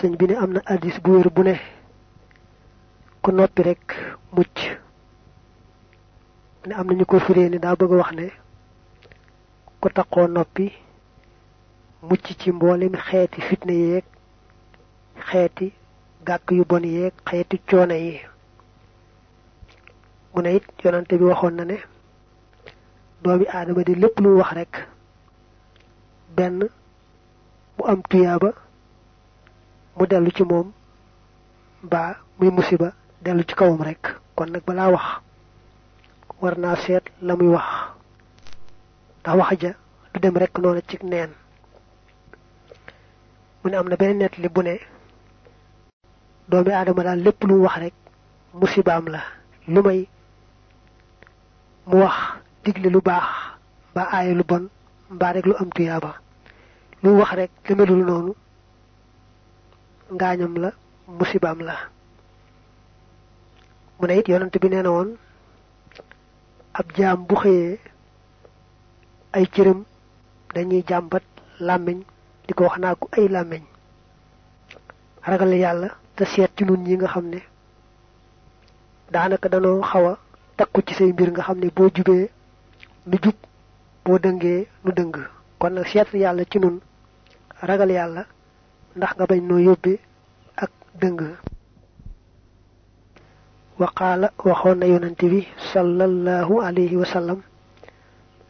sëñ bi ne am na addis bu wér bu ne ku noppi rek mucc. Ne am na ñu ko firee ni daa bëgg wax ne ku taqoo noppi mucc ci mboolem xeeti fitna yeeg xeeti gàkk yu bon yeeg xeeti coono yi. Mu ne it yonante bi waxoon na ne doomi aadama di lépp lu wax rek benn mu am tuyaaba mu dellu ci moom mbaa muy musiba dellu ci kawam rek. Kon nag balaa wax war naa seet la muy wax. Ndax wax ja du dem rek noonu ci neen. Mu ne am na nett li bu ne doomi aadama daal lépp lu wax rek musibaam la. Lu may mu wax digle lu baax mbaa aaye lu bon mbaa rek lu am tuyaaba. Lu wax rek te melul noonu ngaañam la musibaam la. Mu ne it yonent bi nee na woon ab jaam bu xëyee ay dañuy di ko wax ko ay làmmiñ. Ragal yàlla te seet ci nun ñi nga xam ne daanaka danoo xaw a takku ci say mbir nga xam ne boo jubee nu jub boo dëngee nu dëng. Kon ci ragal ndax nga bañ ak dëng. Waqaala waxoon na yonante bi sallallahu alayhi wa sallam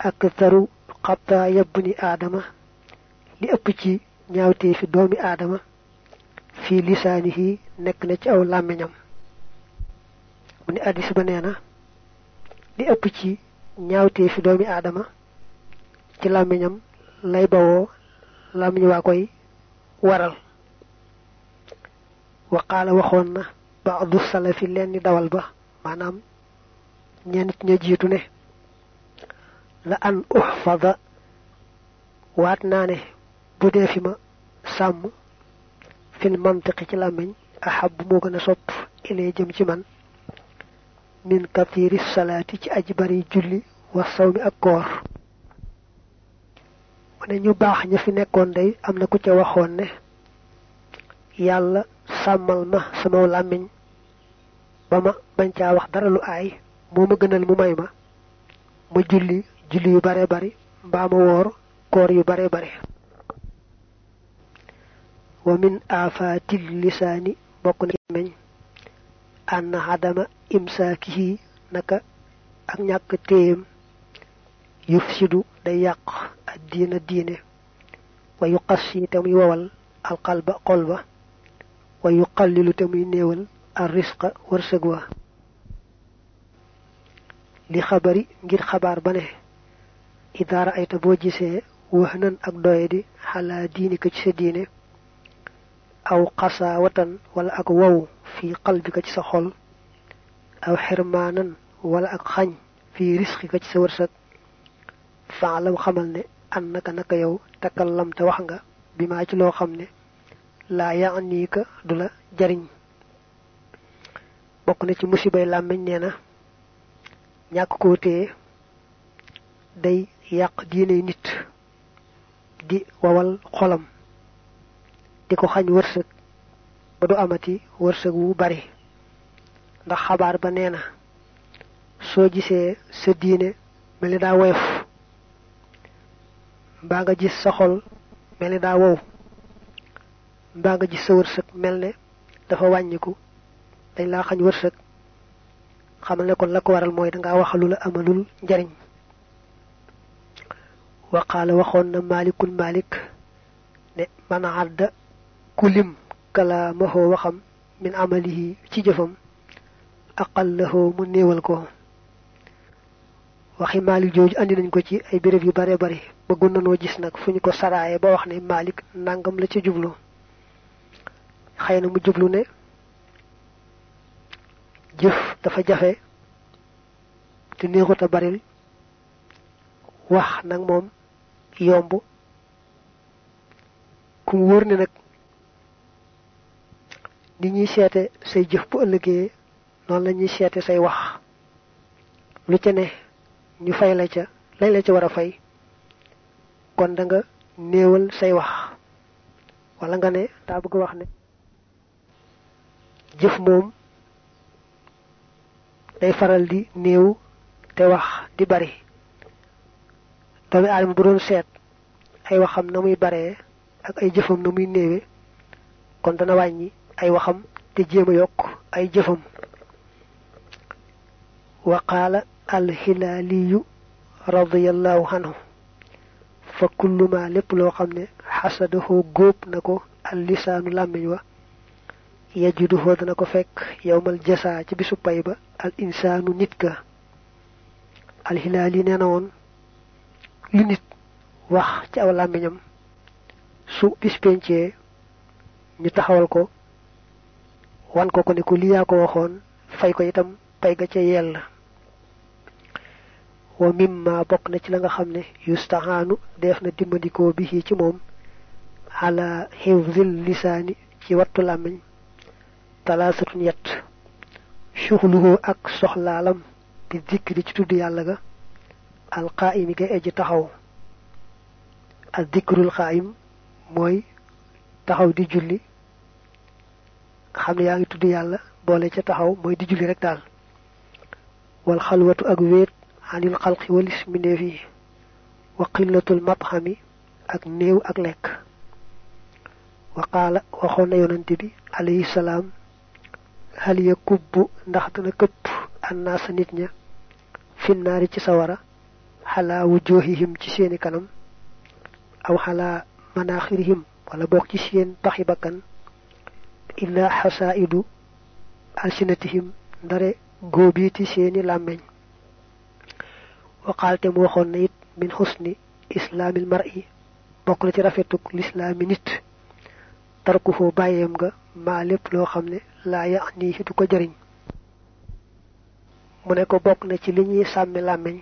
aktaru xataa yabni aadama li ëpp ci ñaawtee fi doomi aadama fii lisaanihi nekk na ci aw làmmiñam. Mu ni addis ba nee li ëpp ci ñaawtee fi doomi ci lay koy waral waqaala waxoon na baadu salafi leen ni dawal ba maanaam ñenn ña jiitu ne la an uxfada waat naa ne bu dee fi ma sàmm fil mantiqi ci làmmiñ ahab moo gën a sopp ilee jëm ci man min katiri salaati ci aji bari julli wa sawmi ak koor mu ne ñu baax ña fi nekkoon day am ku ca waxoon ne yàlla sàmmal ma sama làmmiñ ba ma bañ caa wax dara lu aay moo ma gënal mu may ma. Ma julli julli yu bare bari mbaa ma koor yu bare bare. Wa min lisaani bokk na meñ ànn xadama imsaakihi naka ak ñàkk téyam yufsidu day ak diina diine wa yuqassi te muy wowal alqalba xol ba wa yuqallilu te muy néewal ar risqa wërsëg wa. Li xabari ngir xabaar ba ne idaara ayta boo gisee wax nan ak doye di xalaa diini ko ci sa diine aw xasaawatan wala ak wow fii qalbika ci sa xol aw xirmaanan wala ak xañ fii risqika ci sa wërsëg faalam xamal ne an naka yow takallam te wax nga bi maa ci loo xam ne laa yaanii ka du la jariñ bokk na ci musibay làmmiñ nee na ñàkk koo téye day yàq diine nit di wawal xolam di ko xañ wërsëg ba du amati wërsëg wu bari ndax xabaar ba nee na soo gisee sa diine mel ni daa woyof mbaa nga gis sa xol mel ni daa wow mbaa nga gis sa wërsëg mel ne dafa wàññiku dañ laa xañ wërsëg xamal ne kon la ko waral mooy dangaa wax lu la amalul njariñ waqaala waxoon na maalikul maalik ne man àdda ku lim kalaamahoo waxam min amalihi ci jëfam aqallahoo mu néewal ko waxi maalik jooju andi nañ ko ci ay béréb yu bare bari bëggoon nanoo gis nag fu ñu ko saraaye ba wax ne maalik nangam la ci jublu. Xëy na mu jublu ne jëf dafa jafe te néexut a baril. Wax nag moom yomb. Ku mu wóor ne nag ni ñuy seete say jëf bu ëllëgee noonu la ñuy seete say wax. Lu ca ne ñu fay la ca lañ la ca war a fay. Kon da nga néewal say wax. Wala nga ne daa bëgg wax ne jëf moom day faral di néew te wax di bari. Doomi aadama bu doon seet ay waxam na muy baree ak ay jëfam na muy néewe kon dana wàññi ay waxam te yokk ay jëfam. Wa alxilaaliyu radiallahu anhu fa kullu ma lépp loo xam ne xasadahoo góob na ko al lisaanu làmmiñ wa yajiduhoo dana ko fekk yowmal jasa ci bisu pay ba al insaanu nit ka alxilaali nee na woon lu nit wax ci aw làmmiñam su bis pencee ñu taxawal ko wan ko ko ne ko li yaa ko waxoon fay ko itam pay ga ca yell wa mimma bokk na ci la nga xam ne yustahaanu def na dimbandikoo bi ci moom ala xifzil lisaani ci wattu làmmiñ talaasatun yett suxluhu ak soxlaalam bi dikri ci tudd yàlla ga alqaayimi ga eji taxaw al dikrul qaayim mooy taxaw di julli xam ne yaa ngi tudd yàlla boole ca taxaw mooy di julli rek daal wal xalwatu ak wéet عن الخلق والاسم نفيه وقلة المطهم أك نيو أك لك. وقال وخونا يوننتبي عليه السلام هل يكب نخدنا كب الناس نتنا في النار تسورة حلا وجوههم تسيني كلام أو حلا مناخرهم ولا بوك تسين بخي إلا حسائد ألسنتهم دري غوبي تسيني لامين waqaalte mu waxoon na it min xusni islaamil mar'i bokk na ci rafetuk lislaami nit. Tarku foo bàyyeem nga maa lépp loo xam ne laa ya nii du ko jëriñ mu ne ko bokk na ci li ñuy sàmmi làmmeñ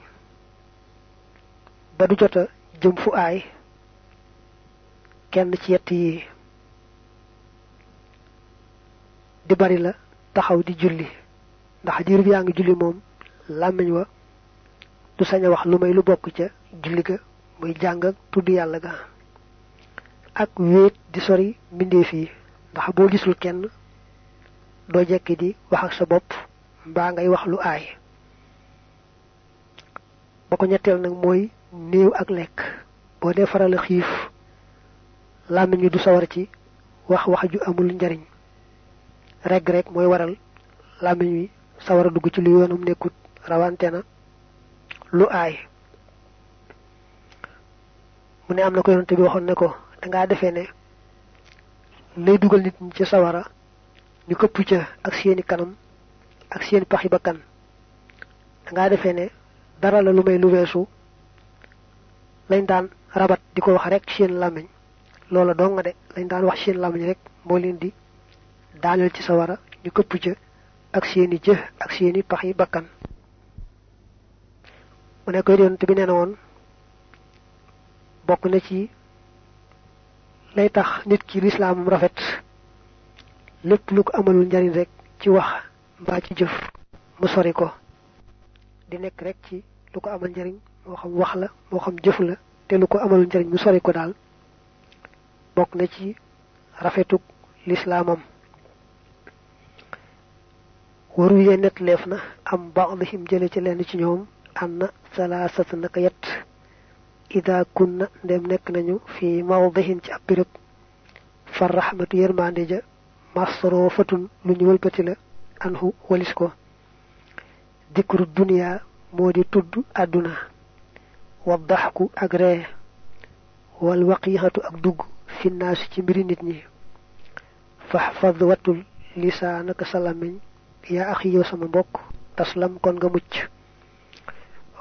ba du jota jëm fu aay kenn ci yett yi di bari la taxaw di julli. Ndax diir bi yaa ngi julli moom làmmiñ wa du sañ a wax lu may lu bokk ca julli ga muy jàng ak tudd yàlla ga. ak wéet di sori mbindeef yi ndax boo gisul kenn doo jekki di wax ak sa bopp mbaa ngay wax lu aay. Ba ko ñetteel nag mooy néew ak lekk. Boo dee faral wi du sawar ci wax wax ju amul njariñ. Reg rek mooy waral làmmiñ wi sawar a dugg ci lu yoonam nekkut rawante lu aay mu ne am na ko yonante bi waxoon ne ko dangaa defee ne lay nit ci sawara ñu këpp ca ak seeni kanam ak seeni paxi bakkan. Dangaa defee ne dara la lu may lu weesu lañ daan rabat di ko wax rek seen làmmiñ. Loola doo nga de lañ daan wax seen làmmiñ rek moo leen di daaneel ci sawara ñu këpp ca ak seeni jë ak seeni paxi bakkan mu ne koy yonent bi nee na woon bokk na ci lay tax nit ki lislaamam rafet. Lépp lu ko amalul njariñ rek ci wax mbaa ci jëf mu sori ko. Di nekk rek ci lu ko amal njariñ moo xam wax la moo xam jëf la te lu ko amalul njariñ mu sori ko daal bokk na ci rafetuk lislaamam. Waru yee net leef na am ba'dihim jële ci lenn ci ñoom anna salaasat naka yett ida kunna ndem nekk nañu fi mawdihin ci ab béréb fa rahmatu ja masrofatun lu ñu wëlbati la anhu walis ko. Dikru duniya moo di tudd àdduna. Wa daxku ak ree. Wal waqixatu ak dugg finnaasi ci mbiri nit ñi. Faxfad wattul lisaanaka sa làmmiñ. Yaa axi yow sama mbokk taslam kon nga mucc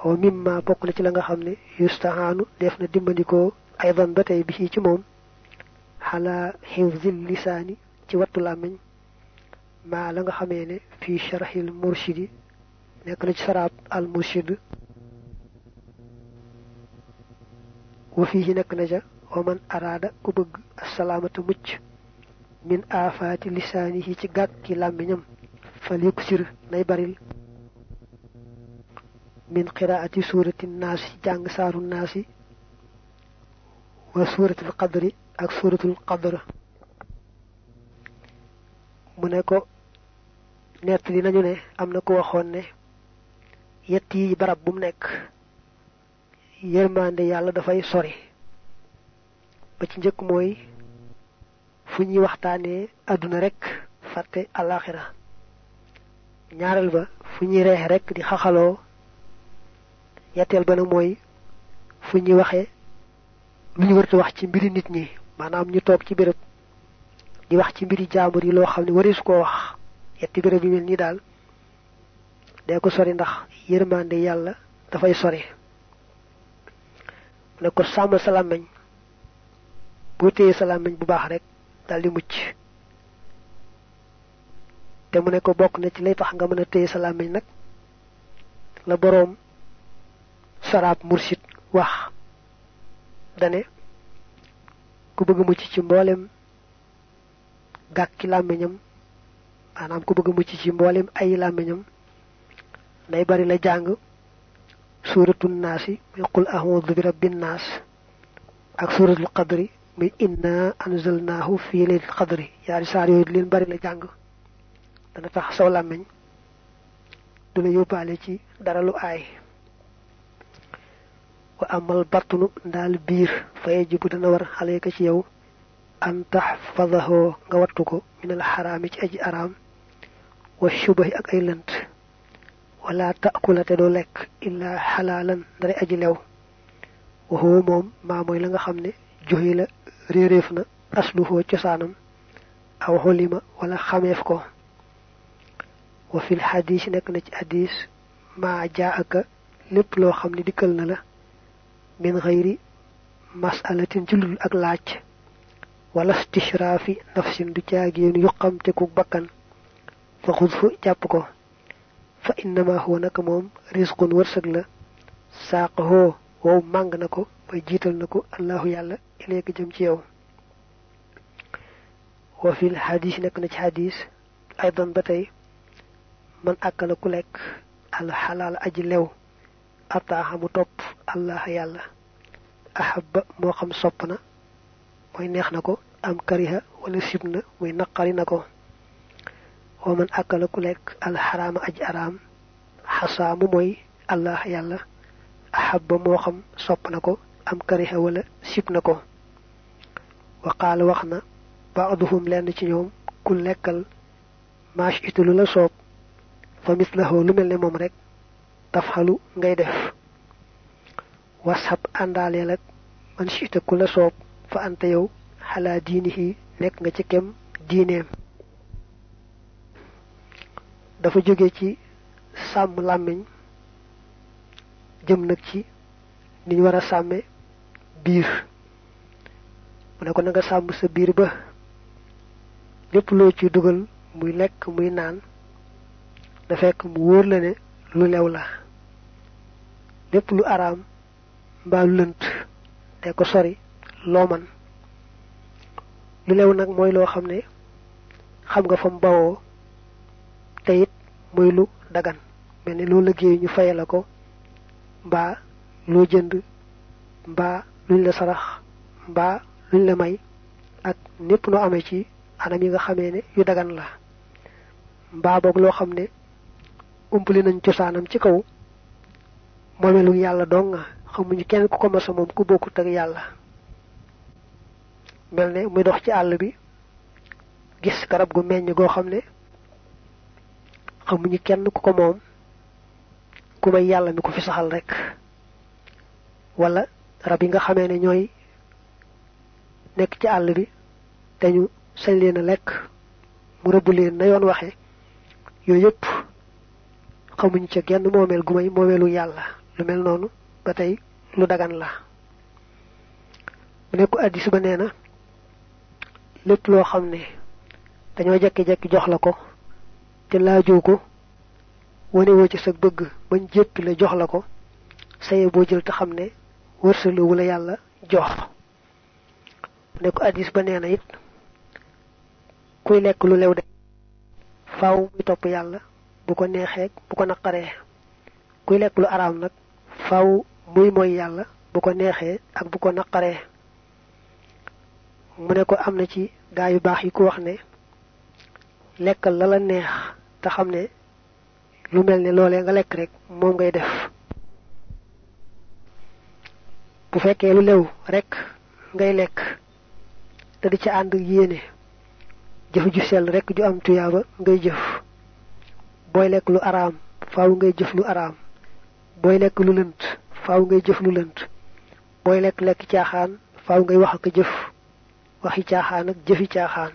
أو مما بوكلي تي لاغا خامني يستعانو ديفنا ديمانديكو أيضا باتاي بي سي موم على حفظ اللسان تي وات لامن ما لاغا خامي في شرح المرشد نيكلو تي سراب المرشد وفيه نك نجا ومن اراد كو بوغ السلامه موتش من آفات لسانه تي غاكي لامنم فليكسر نيبريل min qiraati suurati naasi jàng saaru naasi wa suuratul qadri ak suuratul qadr. Mu ne ko nett li nañu ne am na ko waxoon ne yett yi barab bu mu nekk yërmande yàlla dafay sori. Ba ci njëkk mooy fu rek ñaareel ba fu reex rek di xaxaloo yetteel ba nag mooy fu ñuy waxee lu ñu wërta wax ci mbiri nit ñi. Maanaam ñu toog ci béréb di wax ci mbiri jaambur yi loo xam ne wareesu koo wax. Yetti béréb yi mel nii daal dee ko sori ndax yërmande yàlla dafay sori. Ne ko sàmm sa làmmeñ boo téye sa làmmeñ bu baax rek dal di mucc. Te mu ne ko bokk na ci lay tax nga mën a téye sa làmmeñ nag la boroom saraab mursid wax dane ku bëgg mucc ci mboolem gàkki làmmiñam. Maanaam ku bëgg mucc ci mboolem ay làmmiñam. Day bari la jàng. Suratul naasi muy qul a'udhu bi rabbin naas. Ak suratul qadri muy inna anzalnahu fi laylatil qadri. Yaari saar yooyu leen bari la jàng. Dana tax saw làmmiñ du ci dara lu aay wa amal batnu ndaal biir fa yajibu dana war xaleeka ci yow an taxfadahu nga wattu ko min al xaraami ci aji araam wa shubahi ak ay lënt. Wala taakula te doo lekk illa xalaalan ndare aji lew. Wa huwa moom maa mooy la nga xam ne joxi la réeréef na asluhoo cosaanam aw xolima wala xameef ko. Wa fil xadis nekk na ci hadis maa jaa aka lépp loo xam ne dikkal na la min xëyri masalatin ci lul ak laaj. Wala stishraafi nafsin du caagéenu yuqamte ku bakkan. Fa xud fu jàpp ko. Fa innama huwa naka moom risqun wërsëg la. Saaqahoo wow màng na ko bay jiital na ko allahu yàlla ileeka jëm ci yow. Wa fil xadis nekk na ci xadis aydan ba tey. Man àkkala ku lekk al xalaal aji lew ataaxa mu topp allah yàlla ahabba moo xam sopp na neex na am kariha wala sib na muy naqari na ko wa man akala ku lekk alxaraama aj araam xasaamu mooy allah yàlla ahabba moo xam sopp ko am kariha wala sib na ko wa qaala wax na baaduhum lenn ci ñoom ku lekkal maash la soob fa mislahu lu mel ne rek tafxalu ngay def. Washab àndaaleel ak man chita ku la soob fa anta yow xalaa diinihi nekk nga ci kem diineem. Dafa jóge ci sàmm làmmiñ jëm nag ci ni ñu war a sàmme biir. Mu ne ko nga sàmm sa biir ba lépp loo ci dugal muy lekk muy naan da fekk mu wóor la ne lu lew la lépp lu araam mbaa lu lënt te ko sori loo man. Lu lew nag mooy loo xam ne xam nga fa bawoo te it muy lu dagan. Mel ni loo liggéey ñu faye la ko mbaa loo jënd mbaa luñ la sarax mbaa luñ la may ak népp ci anam yi nga ne yu dagan la. Mbaa boog loo xam ne nañ cosaanam ci kaw moomelu yàlla dong nga xamuñu kenn ku ko masa moom ku bokkut ak yàlla. Mel ne muy dox ci àll bi gis garab gu meññ goo xam ne xamuñu kenn ku ko moom ku may yàlla mi ko fi saxal rek. Wala rab yi nga xamee ne ñooy nekk ci àll bi te ñu sañ leen a lekk mu rëbb leen na yoon waxe yooyu yëpp xamuñ ca genn moomeel gu may lu mel noonu ba tey lu dagan la. Mu nekku addis ba nee na lépp loo xam ne dañoo jekki-jekki jox la ko te laajoo ko wane woo ci sa bëgg bañ jéppi la jox la ko saye boo jël te xam ne wërsële wu la jox. Mu nekku addis ba nee na it kuy lu lew de faaw muy topp yàlla bu ko neexee bu ko naqaree. Kuy lekk lu araam nag faaw muy mooy yàlla bu ko neexee ak bu ko naqaree. Mu ne ko am na ci gaa yu baax yi ko wax ne lekkal la la neex te xam ne lu mel ne loolee nga lekk rek moom ngay def. Bu fekkee lu lew rek ngay lekk te di ci ànd yéene jëf ju sell rek ju am tuyaaba ngay jëf. Booy lekk lu araam faaw ngay jëf lu araam booy lekk lu lënt faaw ngay jëf lu lënt. Booy lekk lekk caaxaan faaw ngay wax ak jëf. Waxi caaxaan ak jëfi caaxaan.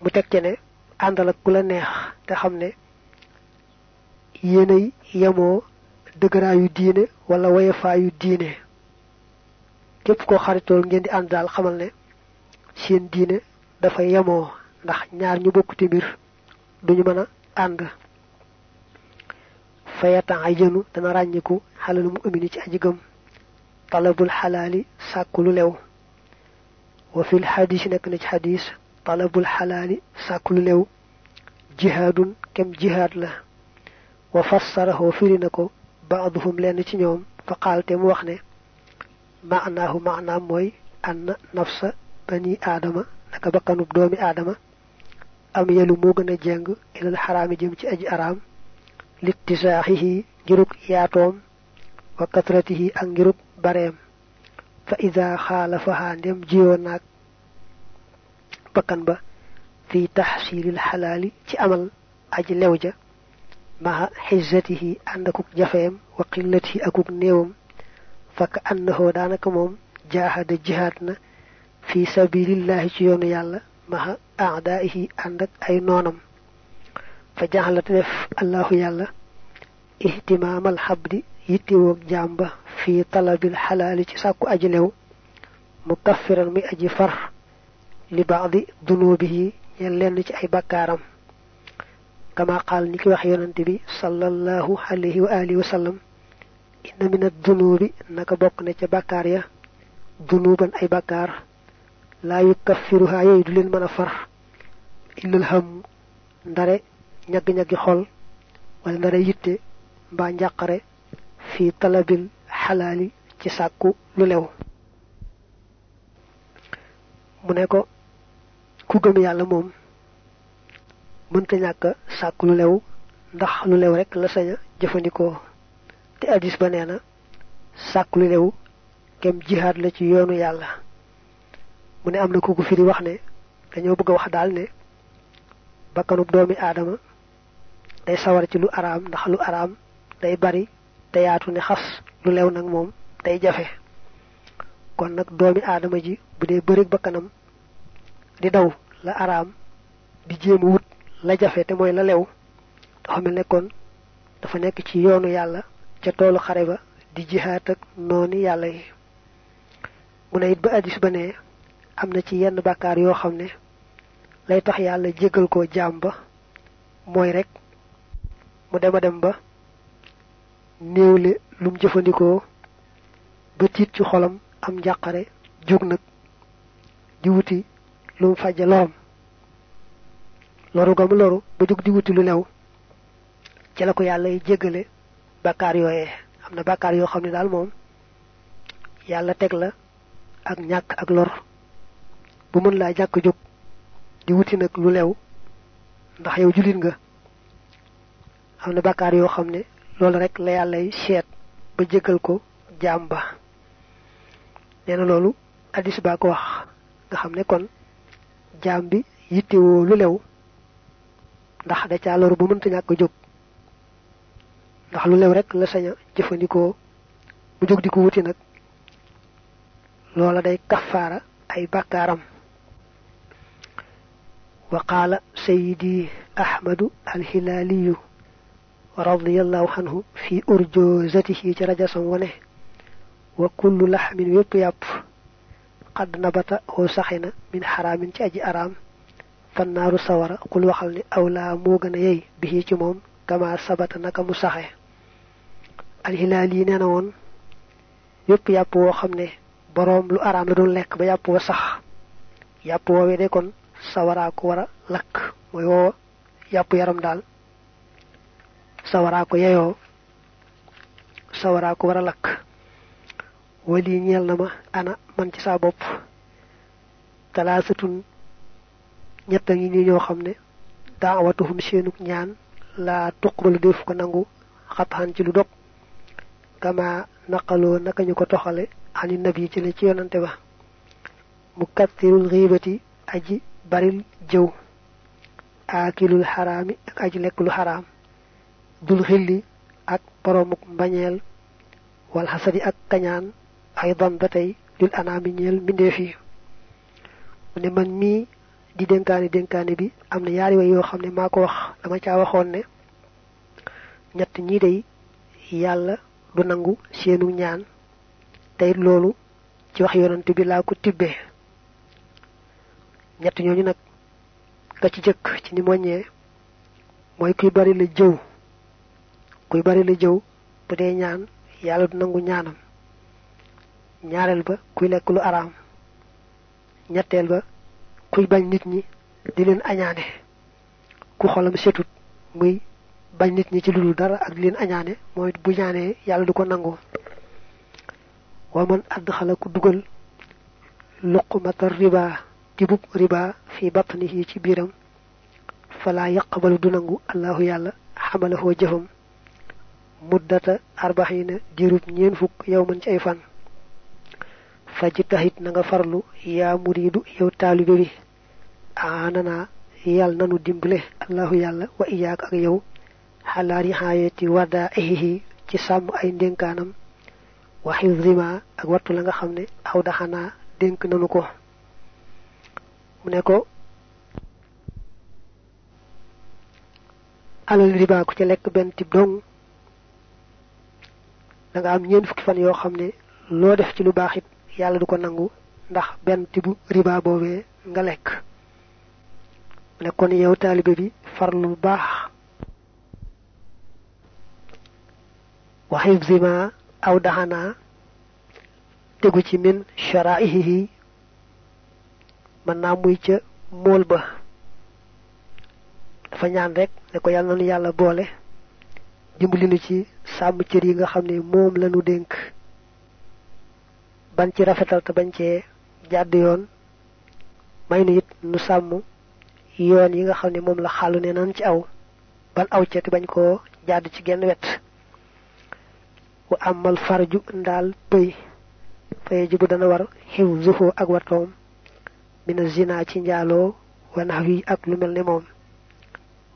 Mu teg ci ne àndal ak ku la neex te xam ne yéenay yemoo dëgëraayu diine wala wayefaayu diine. Képp koo xaritool ngeen di ànd daal xamal ne seen diine dafa yemoo ndax ñaar ñu bokkute mbir duñu mën a ànd. Fayatan ay jënu dana ràññiku xalal mu amini ci aji gëm talabul xalaali sàkku lu lew wa fil xadis nekk na ci xadis talabul xalaali sàkku lew jihaadun kem jihaad la wa fassarahu firi na ko baaduhum lenn ci ñoom fa xaalte mu wax ne maanaahu maanaam mooy nafsa bani aadama naka bakkanub doomi aadama am yelu moo gën a jeng ilal xaraami jëm ci aji araam لاتساحه جرك ياتوم وكثرته ان جرك بريم فإذا خالفها نم جيوناك بكنبا في تحصيل الحلال تي امل أجي لوجا مع حزته عندك جفيم وقلته أكوك نيوم. فكأنه دانك موم جاهد جهادنا في سبيل الله تي يالا. مع أعدائه عندك أي نونم. فجعلت دف الله يلا اهتمام الحبد يتيوك جامبا في طلب الحلال تساكو أجلو مكفرا مي أجي فرح لبعض ذنوبه يلين أي بكارم. كما قال نكي وحي ننتبي صلى الله عليه وآله وسلم إن من الذنوب نكبوك نتعي بكاريا ذنوبا أي بكار. لا يكفرها يدل من فرح. إلا الهم. داري ñagg-ñaggi xol wala ndare yitte mbaa njàqare fi talabil xalaali ci sàkku lu lew. Mu ne ko ku gëm yàlla moom mënta ñàkk sàkk lu lew ndax lu lew rek la saña jëfandikoo. Te addis ba nee na lu lew kem jihaad la ci yoonu yàlla. Mu ne am na ku ko firi wax ne dañoo bëgg wax daal ne bakkanub doomi aadama day sawar ci lu araam ndax lu day bari te yaatu ne xas lu lew nag moom day jafe. Kon nag doomi aadama ji bu dee bërig bakkanam di daw la araam di jéem wut la jafe te mooy la lew dafa mel ne kon dafa nekk ci yoonu yàlla ca toolu xare ba di jihaat ak nooni yàlla yi. Mu ne it ba ba ne ci yenn xam ne lay tax jéggal ko jaam ba mooy rek mu dem a dem ba néewle lum jëfandikoo ba tiit ci xolam am njàqare jóg nag di wuti lum fajja lorom loru ga mu loru ba jóg di wuti lu lew ci la ko yàlla y jéggale bàkkaar yooyee. Am na bàkkaar yoo xam ne daal moom yàlla teg la ak ñàkk ak lor bu mën laa jàkk jóg di wuti nag lu lew ndax yow julit nga am na bàkkaar yoo xam ne loolu rek la yàlla y seet ba jéggal ko jaam ba. Nee na loolu addis baa ko wax nga xam ne kon jaam bi yittewoo lu lew ndax da caa loru bu mënta ñàkk jóg. Ndax lu lew rek la saña jëfandikoo bu jóg di ko wuti nag. Loola day kafaara ay qaala sayidi ahmadu alhilaaliyu radiyallahu anhu fi urjozatihi ci rajasam wane wa kullu laxmin wépp yàpp xadd nabata oo saxina min xaraamin ci aji araam fannaaru sawara xul waxal ni awlaa moo gën a yey bi ci moom kama sabata naka mu saxe alxilaal yi nee na woon yépp yàpp woo xam ne boroom lu araam la doon lekk ba yàpp wa sax yàpp woowee de kon sawaraa ko war a lakk mooy woo yàpp yaram daal sawaraa ko yeyoo sawaraa ko war a lakk wali ñeel na ma ana man ci saa bopp. Talaasatun ñett ngi nii ñoo xam ne daawatuhum ñaan la tuqbalu def ko nangu xatxan ci lu dog. Kama naqaloo naka ñu ko toxale ani nabi ci li ci yonante ba. Mukathirul ghibati aji baril jëw. Akilul harami aji lekk lu haram dul xilli ak boromuk mbañeel wal hasadi ak kañaan ay don ba tey lil anaami ñeel mbindeef yi. Mu ne man di bi am na yaari way yoo xam ne maa ko wax dama caa waxoon ne ñett ñii day yàlla du nangu seenu ñaan. Tey loolu ci wax yonante bi laa ko tibbee. Ñett ñooñu nag ka ci jëkk ci ni mooy kuy bari la jëw kuy bari la jëw bu dee ñaan yàlla du nangu ñaanam. Ñaareel ba kuy lekk lu araam. Ñetteel ba kuy bañ nit ñi di leen añaane. Ku xolam setut muy bañ nit ñi ci lu dara ak di leen añaane mooy bu ñaanee yàlla du ko nangu. Wa man adxala ku dugal luqmata riba tibub riba fi batnihi ci biiram fala yaqbalu du nangu allahu yàlla xamalahoo jëfam. Muddata arbaxina dirub ñeen fukk yow man ci ay fan. Faji tahit na nga farlu yaa muridu yow taalibe bi aanana yàll nanu dimbale allahu yàlla wa iyaak ak yow xalaari xaayati wada ihihi ci sàmm ay ndénkaanam wa xifdima ak wattu la nga xam aw daxanaa dénk nanu ko. Mu ne ko alal riba ku ci lekk benn tib dong da nga am ñeen fukki fan yoo xam ne loo def ci lu baax yàlla du ko nangu ndax benn tibu riba boobee nga lekk. Ne kon yow taalibe bi farlu bu baax. Wa aw daxanaa tegu ci min sharaihihi. Mën naa muy ca mool ba. Dafa ñaan rek ne ko yàlla nanu yàlla boole. Dimbali ci sàmm cër yi nga xam ne moom lanu dénk. ban ci rafetal te bañ cee jàdd yoon. may nu it nu sàmm yoon yi nga xam ne moom la xàllu ne ci aw. ban aw ca te bañ koo jàdd ci genn wet. wa amal farju ndaal pëy. faye ji bu dana war xiw zuxoo ak watoom mina zina ci njaaloo wa nax wi ak lu mel ne moom.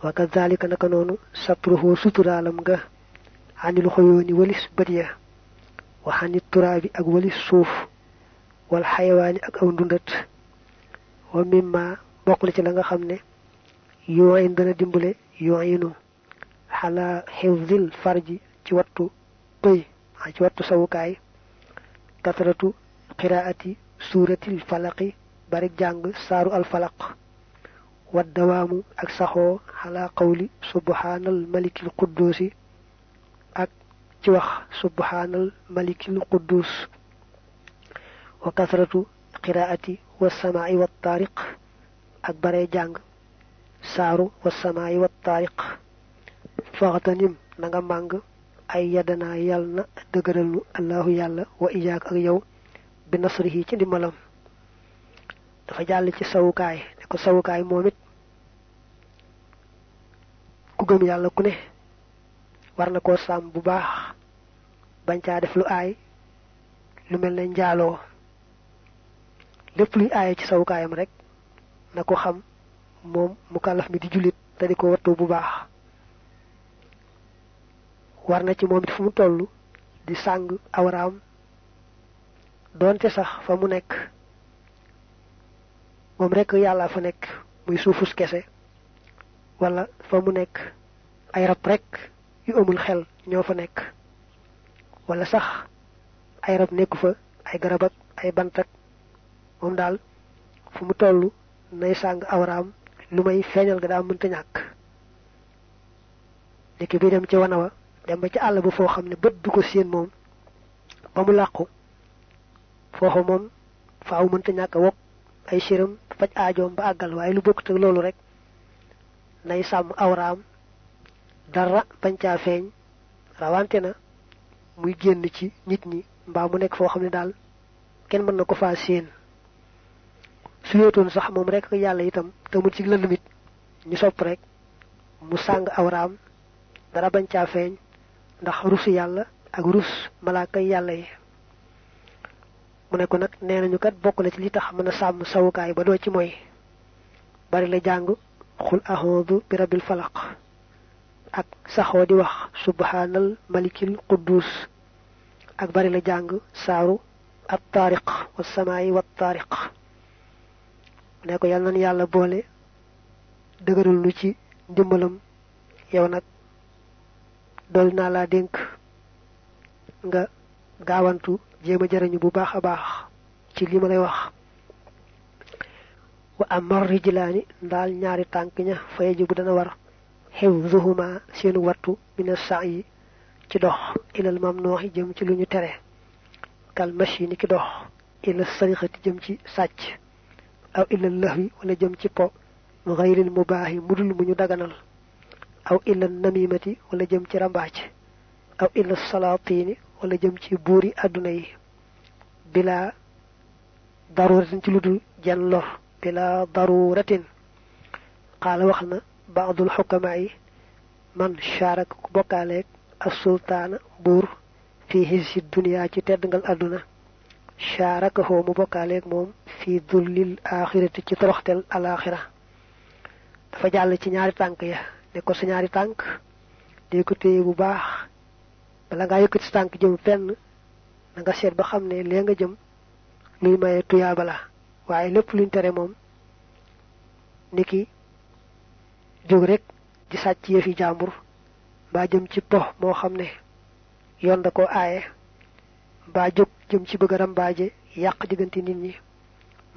wa kazalika naka noonu satruhu suturaalam nga عن الخيون والسبريا وعن التراب أقوال الصوف والحيوان أقوال الدندت ومما بقلت لنغا خمنا يوعين دنا دمبلة يوعينو حالا حفظ الفرج جوارتو بي جوارتو سوكاي كثرتو قراءة سورة الفلق بارك جانغ سارو الفلق والدوام أكسحو على قول سبحان الملك القدوسي ci wax subhaanal malikil quddus wa kasratu qiraati wa samaai wa taariq ak bare jàng saaru wa samaai wa taariq. Faxtanim na nga màng ay yaddanaa yàll na dëgëral nu allahu yàlla wa iyaak ak yow bi nasrihi ci ndimbalam. Dafa jàll ci sawukaay ne ko sawukaay moom it ku gëm yàlla ku ne war na koo sàmm bu baax. Bañ caa def lu aay lu mel ne njaaloo lépp luy aaye ci sawukaayam rek na ko xam moom mu mi di jullit te di ko bu baax. War na ci moom fu mu toll di sàng awraam doonte sax fa mu nekk moom rek yàlla fa nekk muy suufus kese wala fa mu nekk ay rab rek yu amul xel ñoo fa nekk. Wala sax ay rab nekku fa ay garab ak ay bant ak moom daal fu mu toll nay sàng awraam lu may feeñal ga daa mënta ñàkk. Niki bi dem ci wana wa dem ba ci àll ba foo xam ne du ko séen moom ba mu làqu foofa moom faaw mënta ñàkk wokk ay siram faj aajoom ba àggal. Waaye lu bokkut ak loolu rek nay sàmm awraam dara bañ feeñ. Rawante na muy génn ci nit ñi mbaa mu nekk foo xam ne daal kenn mën na ko faa séen. Su wéetoon sax moom rek yàlla itam te mu ci lëndamit ñu sopp rek mu sàng awraam dara bañ caa feeñ ndax rusu yàlla ak rus malaaka yàlla yi. Mu ne ko nag nee nañu kat bokk na ci li tax mën a sàmm sawukaay ba doo ci mooy bari la jàng xul ahodu bi rabbil falaq ak saxoo di wax subhanal malikil quddus. Ak bari la jàng saaru at taariq wa samaayi wa taariq ne ko yal nan yàlla boole dëgëral ci ndimbalam. Yow nag dool naa laa nga gaawantu jéem a jariñu bu baax a baax ci li wa amar rijlaani ndaal ñaari tànk ña dana war xifzuhuma seenu wattu mina saa yi ci dox ilal mamnuuxi jëm ci lu ñu tere kal mashi ki dox ila sarixati jëm ci sàcc aw ilal lahwi wala jëm ci po gayril mubaahi mudul mu ñu daganal aw ilal namimati wala jëm ci rambaaj aw ilal salaatini wala jëm ci buuri àdduna yi bila daruratin ci lu dul jenn lor bila daruratin qaala wax xukamaa yi man shaaraka ku bokkaaleeg as sultaana buur fii hisi duniyaa ci tedd ngal àdduna shaaraka hoo mu bokkaaleeg moom fii dullil aaxirati ci toroxtel alaaxira dafa jàll ci ñaari tànk ya. Ne ko sa ñaari tànk dee ko téye bu baax. Bala ngaa yëkkati sa tànk jëm fenn na nga seet ba xam ne lee nga jëm luy maye tuyaaba la. Waaye lépp luñ tere moom niki jóg rek di sàcc yëfi jàmbur mbaa jëm ci pox moo xam ne yoon da ko aaye mbaa jóg jëm ci bëgg rambaaje yàq nit ñi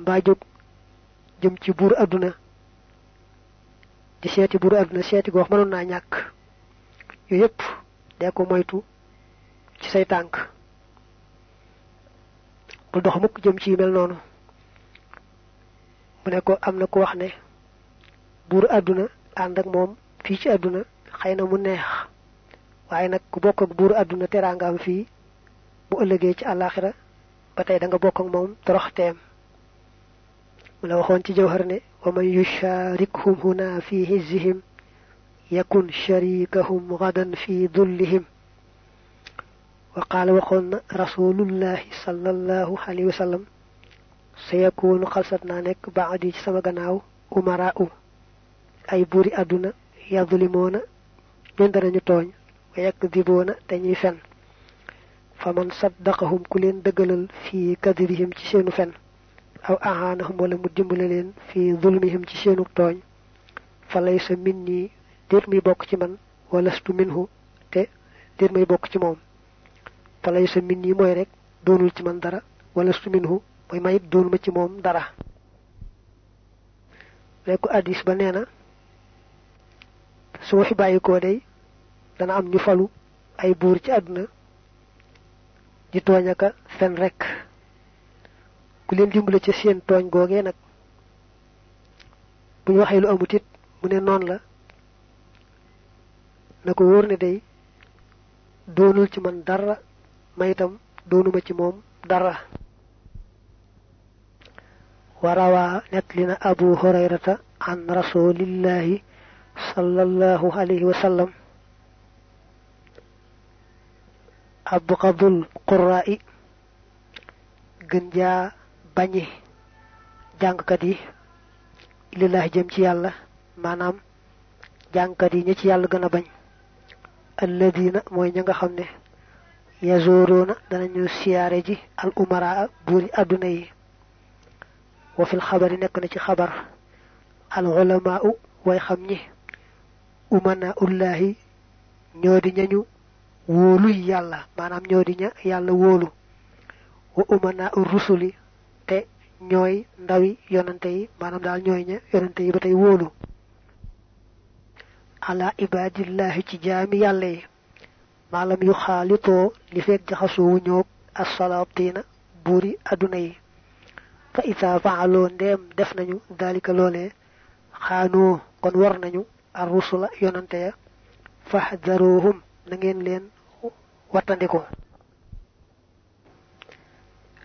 mbaa jóg jëm ci buur àdduna di seeti buur àdduna seeti goox mënoon naa ñàkk. Yooyu yépp dee ko moytu ci say tànk. Bul dox mukk jëm ci yu mel noonu. Mu ne ko am na wax ne buur àdduna ànd ak moom fii ci àdduna xëy na mu neex waaye nag ku bokk ak buur àdduna teraangaam fii bu ëllëgee ci àllaaxira ba tey da nga bokk ak moom toroxteem mu la waxoon ci jawhar ne wa man yusharikhum huna fi hizzihim yakun sharikahum gadan fi dullihim wa qaala waxoon na rasulullahi sallallahu alayhi wa sallam sa yakunu xalsat naa nekk baadi ay buuri àdduna yadlimoona ñun danañu tooñ wa yakdiboona te ñuy fen. Fa man saddaqahum ku leen dëggalal fii kadibihim ci seenu fen. Aw ahaanahum wala mu fii zulmihim ci seenu tooñ. Fa laysa min nii déet muy bokk ci man minhu te déet muy bokk ci moom. Fa laysa min nii mooy rek doonul ci man dara walastu minhu mooy mayit doonu ma ci moom dara. Lekku addis ba nee na su ma fi bàyyikoo day dana am ñu falu ay buur ci àdduna di tooñ aka fen rekk ku leen dimbale ci seen tooñ googee nag bu ñu lu amut mu ne noonu la. Na ko wóor ne day doonul ci man dara ma doonuma ci moom dara. Nettali na abu hurayrata an rasulillahi sallallahu alayhi wa sallam abqadul qurra'i. Gën jaa bañi jàngkat yi lillahi jëm ci yàlla. Maanaam jàngkat yi ñi ci yàlla gën a bañ. Alladina mooy ña nga xam ne yazoroona danañu siyaare ji al umaraa buuri àdduna yi. Wa fil xabari nekk al ulamaa way xam ñi umana ullahi ñoo di ñañu wóoluy yàlla maanaam ñoo di ña yàlla wóolu. Wa umana rusuli te ñooy ndawi yonante yi maanaam daal ñooy ña yonante yi ba tey wóolu. Ala ibadillahi ci jaami yàlla yi maalam yu xaalitoo li fekk jaxasoowu ñoog asalaatiina buuri adduna yi. Fa ita faaloo ndeem def nañu dalika loolee xaanoo kon war nañu ar rusula yonante ya fahdaruhum na ngeen leen wattandiko.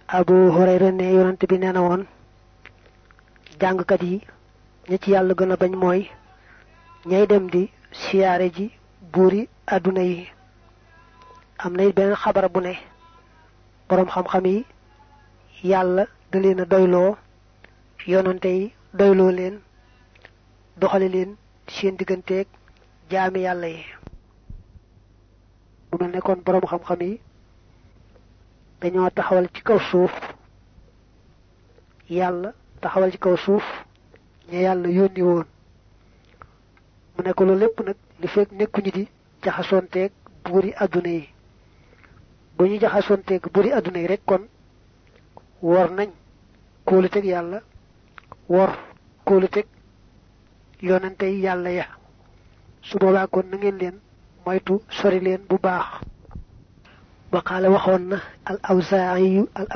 Abu hurayra ne yonante bi nee na woon jàngkat yi ña ci yàlla gën a bañ mooy ñay dem di siyaare ji buuri àdduna yi. Am na beneen xabar bu ne boroom xam-xam yi yàlla da leen a doyloo yonante yi doyloo leen doxale leen seen digganteeg jaami yàlla yi. Mu mel ne kon boroom xam-xam yi dañoo taxawal ci kaw suuf yàlla taxawal ci kaw suuf ña yàlla yónni woon. Mu ne ko loolu lépp nag li fekk nekkuñu di jaxasoonteeg buuri àdduna yi. Bu ñu àdduna yi rek kon wor nañ kóoluteg yàlla wor kóoluteg yonante yi ya su boobaa kon na ngeen leen moytu sori leen bu baax. Waqaale waxoon na al awzaayu al